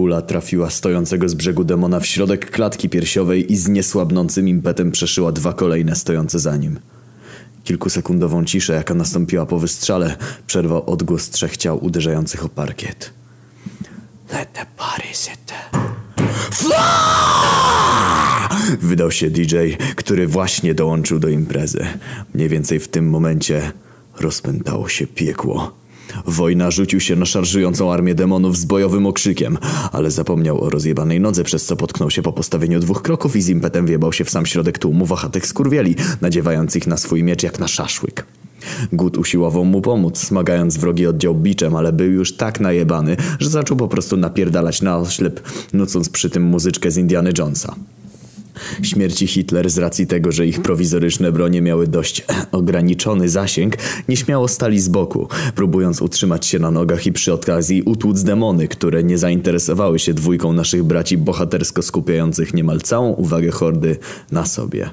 Kula trafiła stojącego z brzegu demona w środek klatki piersiowej i z niesłabnącym impetem przeszyła dwa kolejne stojące za nim. Kilkusekundową ciszę, jaka nastąpiła po wystrzale, przerwał odgłos trzech ciał uderzających o parkiet. Let the party sit. Wydał się DJ, który właśnie dołączył do imprezy. Mniej więcej w tym momencie rozpętało się piekło. Wojna rzucił się na szarżującą armię demonów z bojowym okrzykiem, ale zapomniał o rozjebanej nodze, przez co potknął się po postawieniu dwóch kroków i z impetem wjebał się w sam środek tłumu wachatych skurwieli, nadziewających na swój miecz jak na szaszłyk. Gut usiłował mu pomóc, smagając wrogi oddział biczem, ale był już tak najebany, że zaczął po prostu napierdalać na oślep, nucąc przy tym muzyczkę z Indiana Jonesa. Śmierci Hitler z racji tego, że ich prowizoryczne bronie miały dość ograniczony zasięg, nieśmiało stali z boku, próbując utrzymać się na nogach i przy okazji utłuc demony, które nie zainteresowały się dwójką naszych braci bohatersko skupiających niemal całą uwagę hordy na sobie.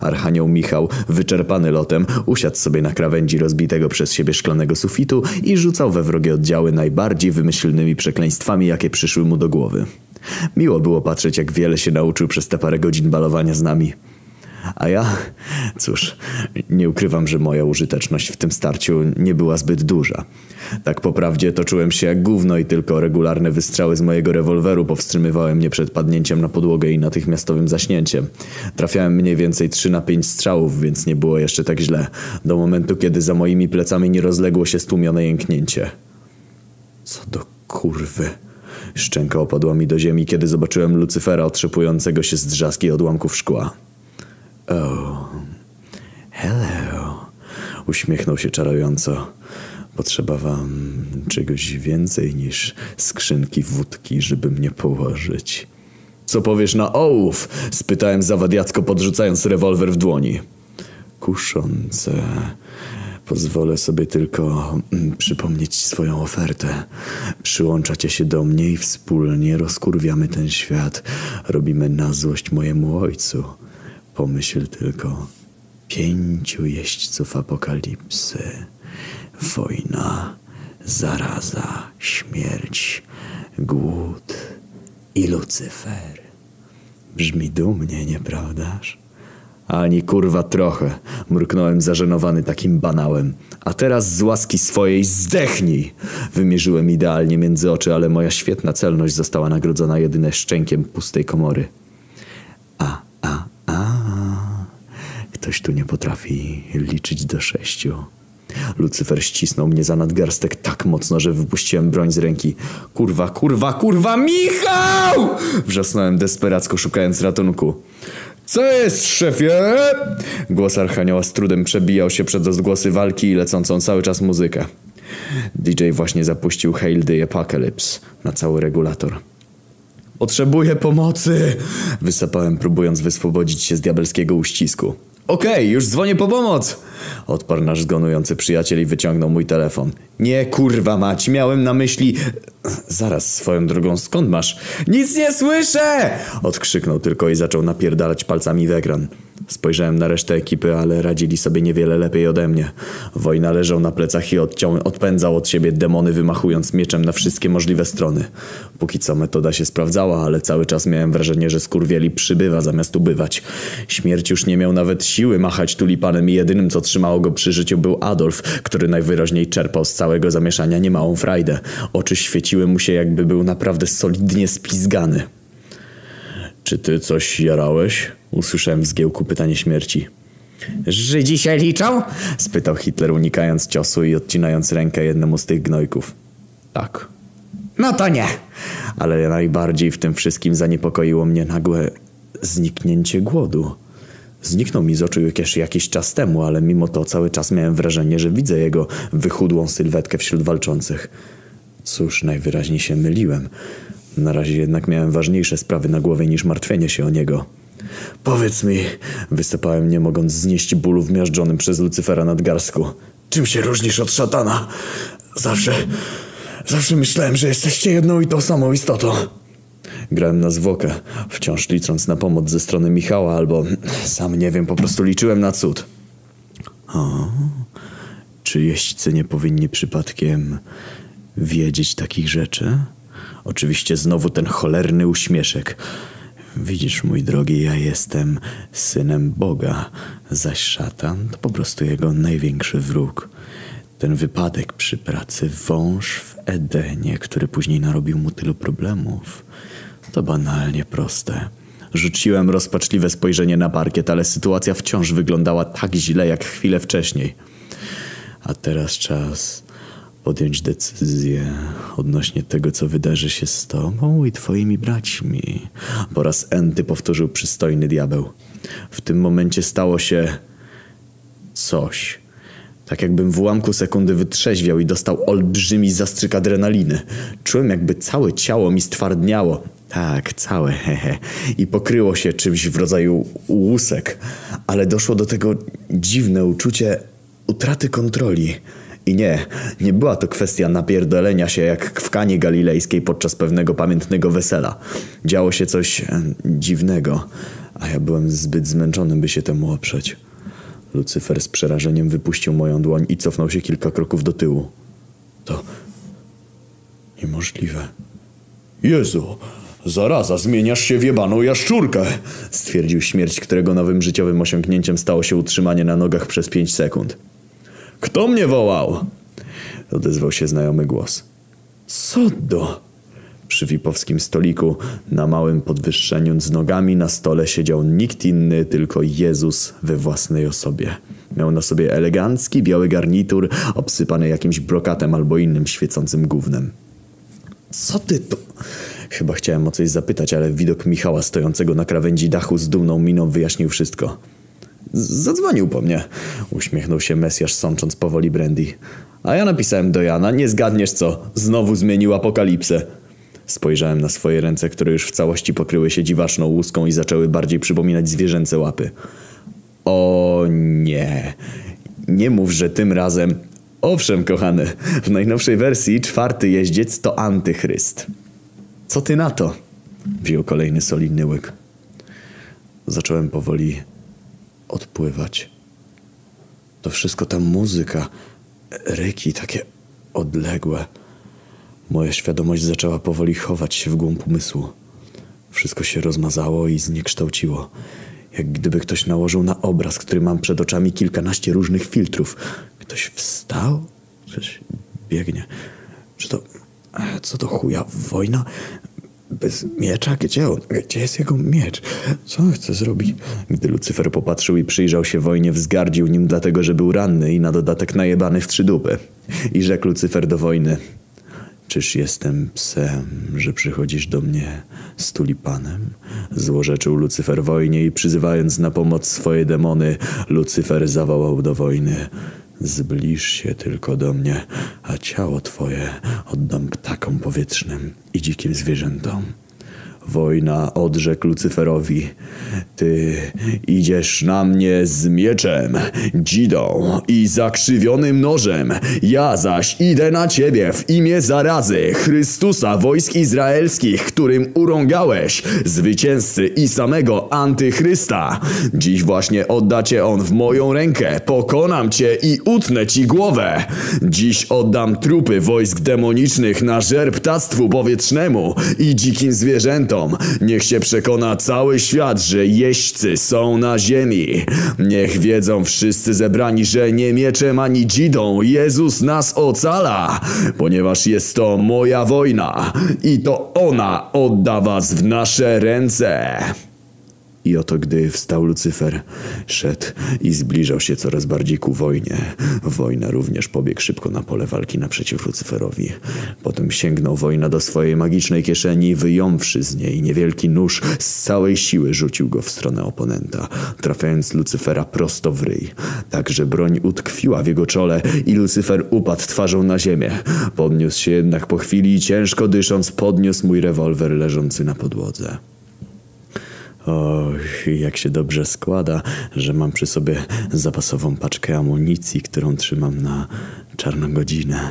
Archanioł Michał, wyczerpany lotem, usiadł sobie na krawędzi rozbitego przez siebie szklanego sufitu i rzucał we wrogie oddziały najbardziej wymyślnymi przekleństwami, jakie przyszły mu do głowy. Miło było patrzeć, jak wiele się nauczył przez te parę godzin balowania z nami. A ja, cóż, nie ukrywam, że moja użyteczność w tym starciu nie była zbyt duża. Tak po prawdzie toczyłem się jak gówno i tylko regularne wystrzały z mojego rewolweru powstrzymywały mnie przed padnięciem na podłogę i natychmiastowym zaśnięciem. Trafiałem mniej więcej 3 na 5 strzałów, więc nie było jeszcze tak źle. Do momentu, kiedy za moimi plecami nie rozległo się stłumione jęknięcie. Co do kurwy... Szczęka opadła mi do ziemi, kiedy zobaczyłem Lucyfera otrzepującego się z drzazgi odłamków szkła. Oh, hello. Uśmiechnął się czarująco. Potrzeba wam czegoś więcej niż skrzynki wódki, żeby mnie położyć. Co powiesz na ołów? spytałem zawadiacko, podrzucając rewolwer w dłoni. Kuszące. Pozwolę sobie tylko mm, przypomnieć swoją ofertę. Przyłączacie się do mnie i wspólnie rozkurwiamy ten świat. Robimy na złość mojemu ojcu. Pomyśl tylko. Pięciu jeźdźców apokalipsy. Wojna, zaraza, śmierć, głód i Lucyfer. Brzmi dumnie, nieprawdaż? Ani kurwa trochę, mruknąłem zażenowany takim banałem. A teraz z łaski swojej zdechnij! Wymierzyłem idealnie między oczy, ale moja świetna celność została nagrodzona jedynie szczękiem pustej komory. A, a, a. Ktoś tu nie potrafi liczyć do sześciu. Lucyfer ścisnął mnie za nadgarstek tak mocno, że wypuściłem broń z ręki. Kurwa, kurwa, kurwa, Michał! Wrzasnąłem desperacko, szukając ratunku. Co jest, szefie? Głos Archanioła z trudem przebijał się przez odgłosy walki i lecącą cały czas muzykę. DJ właśnie zapuścił Hail the Apocalypse na cały regulator. Potrzebuję pomocy! Wysapałem, próbując wyswobodzić się z diabelskiego uścisku. Okej, okay, już dzwonię po pomoc! Odparł nasz zgonujący przyjaciel i wyciągnął mój telefon. Nie, kurwa mać, miałem na myśli... Zaraz, swoją drogą, skąd masz? Nic nie słyszę! Odkrzyknął tylko i zaczął napierdalać palcami w ekran. Spojrzałem na resztę ekipy, ale radzili sobie niewiele lepiej ode mnie. Wojna leżał na plecach i odciął, odpędzał od siebie demony, wymachując mieczem na wszystkie możliwe strony. Póki co metoda się sprawdzała, ale cały czas miałem wrażenie, że skurwieli przybywa zamiast ubywać. Śmierć już nie miał nawet siły machać tulipanem i jedynym co trzymało go przy życiu był Adolf, który najwyraźniej czerpał z całego zamieszania niemałą frajdę. Oczy świeciły mu się jakby był naprawdę solidnie spizgany. Czy ty coś jarałeś? Usłyszałem w zgiełku pytanie śmierci. Żydzi się liczą? spytał Hitler unikając ciosu i odcinając rękę jednemu z tych gnojków. Tak. No to nie. Ale najbardziej w tym wszystkim zaniepokoiło mnie nagłe zniknięcie głodu. Zniknął mi z oczu jakieś, jakiś czas temu, ale mimo to cały czas miałem wrażenie, że widzę jego wychudłą sylwetkę wśród walczących. Cóż, najwyraźniej się myliłem. Na razie jednak miałem ważniejsze sprawy na głowie niż martwienie się o niego. Powiedz mi, wysypałem nie mogąc znieść bólu w miażdżonym przez Lucyfera nadgarstku. Czym się różnisz od szatana? Zawsze, zawsze myślałem, że jesteście jedną i tą samą istotą. Grałem na zwłokę, wciąż licząc na pomoc ze strony Michała, albo sam nie wiem, po prostu liczyłem na cud. O, czy jeźdźcy nie powinni przypadkiem wiedzieć takich rzeczy? Oczywiście znowu ten cholerny uśmieszek. Widzisz, mój drogi, ja jestem synem Boga, zaś szatan to po prostu jego największy wróg. Ten wypadek przy pracy, wąż w Edenie, który później narobił mu tylu problemów, to banalnie proste. Rzuciłem rozpaczliwe spojrzenie na parkiet, ale sytuacja wciąż wyglądała tak źle jak chwilę wcześniej. A teraz czas podjąć decyzję odnośnie tego, co wydarzy się z tobą i twoimi braćmi. Po raz enty powtórzył przystojny diabeł. W tym momencie stało się coś. Tak jakbym w ułamku sekundy wytrzeźwiał i dostał olbrzymi zastrzyk adrenaliny. Czułem jakby całe ciało mi stwardniało. Tak, całe, hehe. I pokryło się czymś w rodzaju łusek. Ale doszło do tego dziwne uczucie utraty kontroli. I nie, nie była to kwestia napierdolenia się jak w kanie galilejskiej podczas pewnego pamiętnego wesela. Działo się coś e, dziwnego, a ja byłem zbyt zmęczony, by się temu oprzeć. Lucyfer z przerażeniem wypuścił moją dłoń i cofnął się kilka kroków do tyłu. To niemożliwe. Jezu, zaraza, zmieniasz się w jebaną jaszczurkę, stwierdził śmierć, którego nowym życiowym osiągnięciem stało się utrzymanie na nogach przez pięć sekund. Kto mnie wołał? Odezwał się znajomy głos. Co do? Przy wipowskim stoliku na małym podwyższeniu z nogami na stole siedział nikt inny, tylko Jezus we własnej osobie. Miał na sobie elegancki biały garnitur obsypany jakimś brokatem albo innym świecącym gównem. Co ty to? Chyba chciałem o coś zapytać, ale widok Michała stojącego na krawędzi dachu z dumną miną wyjaśnił wszystko. Zadzwonił po mnie. Uśmiechnął się Mesjasz, sącząc powoli brandy. A ja napisałem do Jana, nie zgadniesz co, znowu zmienił apokalipsę. Spojrzałem na swoje ręce, które już w całości pokryły się dziwaczną łuską i zaczęły bardziej przypominać zwierzęce łapy. O nie. Nie mów, że tym razem... Owszem, kochany, w najnowszej wersji czwarty jeździec to antychryst. Co ty na to? Wziął kolejny solidny łyk. Zacząłem powoli odpływać. To wszystko ta muzyka, ryki takie odległe. Moja świadomość zaczęła powoli chować się w głąb umysłu. Wszystko się rozmazało i zniekształciło. Jak gdyby ktoś nałożył na obraz, który mam przed oczami kilkanaście różnych filtrów. Ktoś wstał? Ktoś biegnie. Czy to... Co do chuja? Wojna? Bez miecza? Gdzie on? Gdzie jest jego miecz? Co on chce zrobić? Gdy Lucyfer popatrzył i przyjrzał się wojnie, wzgardził nim dlatego, że był ranny i na dodatek najebany w trzy dupy. I rzekł Lucyfer do wojny. Czyż jestem psem, że przychodzisz do mnie z tulipanem? Złorzeczył Lucyfer wojnie i przyzywając na pomoc swoje demony, Lucyfer zawołał do wojny. Zbliż się tylko do mnie, a ciało twoje oddam ptakom powietrznym i dzikim zwierzętom. Wojna odrzekł Lucyferowi. Ty idziesz na mnie z mieczem, dzidą i zakrzywionym nożem. Ja zaś idę na ciebie w imię zarazy Chrystusa wojsk izraelskich, którym urągałeś, zwycięzcy i samego antychrysta. Dziś właśnie oddacie on w moją rękę. Pokonam cię i utnę ci głowę. Dziś oddam trupy wojsk demonicznych na żer ptactwu powietrznemu i dzikim zwierzętom Niech się przekona cały świat, że jeźdźcy są na ziemi. Niech wiedzą wszyscy zebrani, że nie mieczem ani dzidą Jezus nas ocala, ponieważ jest to moja wojna i to ona odda was w nasze ręce. I oto gdy wstał Lucyfer, szedł i zbliżał się coraz bardziej ku wojnie. Wojna również pobiegł szybko na pole walki naprzeciw Lucyferowi. Potem sięgnął wojna do swojej magicznej kieszeni, wyjąwszy z niej niewielki nóż, z całej siły rzucił go w stronę oponenta, trafiając Lucyfera prosto w ryj. Tak, że broń utkwiła w jego czole i Lucyfer upadł twarzą na ziemię. Podniósł się jednak po chwili i ciężko dysząc podniósł mój rewolwer leżący na podłodze. Och, jak się dobrze składa, że mam przy sobie zapasową paczkę amunicji, którą trzymam na czarną godzinę.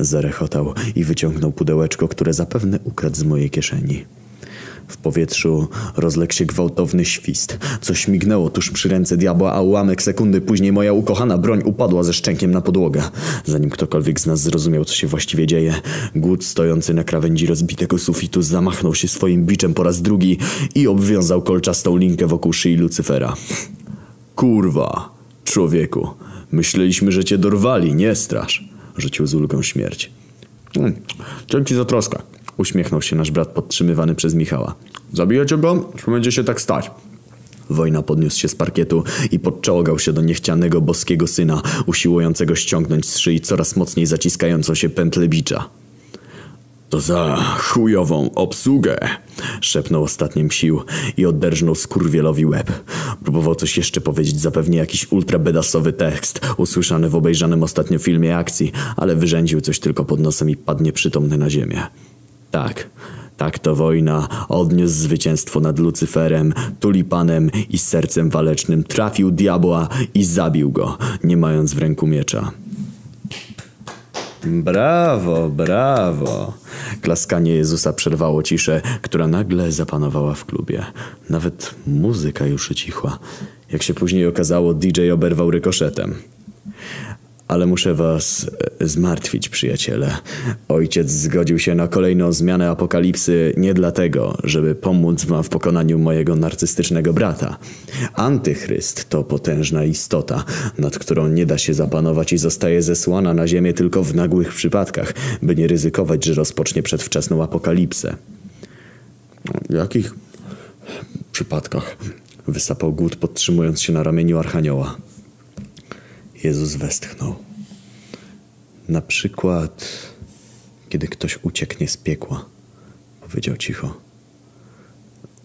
Zarechotał i wyciągnął pudełeczko, które zapewne ukradł z mojej kieszeni. W powietrzu rozległ się gwałtowny świst. Coś mignęło tuż przy ręce diabła, a ułamek sekundy później moja ukochana broń upadła ze szczękiem na podłogę. Zanim ktokolwiek z nas zrozumiał, co się właściwie dzieje, głód stojący na krawędzi rozbitego sufitu zamachnął się swoim biczem po raz drugi i obwiązał kolczastą linkę wokół szyi Lucyfera. Kurwa, człowieku, myśleliśmy, że cię dorwali, nie strasz, rzucił z ulgą śmierć. Hmm, dzięki za troskę, uśmiechnął się nasz brat podtrzymywany przez Michała. Zabijecie go, czy będzie się tak stać? Wojna podniósł się z parkietu i podczołgał się do niechcianego boskiego syna, usiłującego ściągnąć z szyi coraz mocniej zaciskającą się pętlę bicza. To za chujową obsługę, szepnął ostatnim sił i odderżnął skurwielowi łeb. Próbował coś jeszcze powiedzieć, zapewnie jakiś ultrabedasowy tekst, usłyszany w obejrzanym ostatnio filmie akcji, ale wyrzędził coś tylko pod nosem i padnie przytomny na ziemię. Tak, tak to wojna odniósł zwycięstwo nad Lucyferem, tulipanem i sercem walecznym, trafił diabła i zabił go, nie mając w ręku miecza. Brawo, brawo. Klaskanie Jezusa przerwało ciszę, która nagle zapanowała w klubie. Nawet muzyka już ucichła. Jak się później okazało, DJ oberwał rykoszetem. Ale muszę was e, zmartwić, przyjaciele. Ojciec zgodził się na kolejną zmianę apokalipsy nie dlatego, żeby pomóc wam w pokonaniu mojego narcystycznego brata. Antychryst to potężna istota, nad którą nie da się zapanować i zostaje zesłana na ziemię tylko w nagłych przypadkach, by nie ryzykować, że rozpocznie przedwczesną apokalipsę. W jakich przypadkach? Wysapał głód, podtrzymując się na ramieniu Archanioła. Jezus westchnął. Na przykład, kiedy ktoś ucieknie z piekła, powiedział cicho.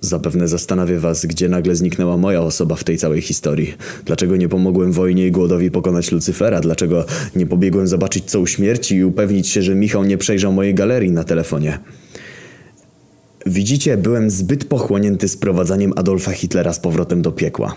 Zapewne zastanawia was, gdzie nagle zniknęła moja osoba w tej całej historii. Dlaczego nie pomogłem wojnie i głodowi pokonać Lucyfera? Dlaczego nie pobiegłem zobaczyć co u śmierci i upewnić się, że Michał nie przejrzał mojej galerii na telefonie? Widzicie, byłem zbyt pochłonięty sprowadzaniem Adolfa Hitlera z powrotem do piekła.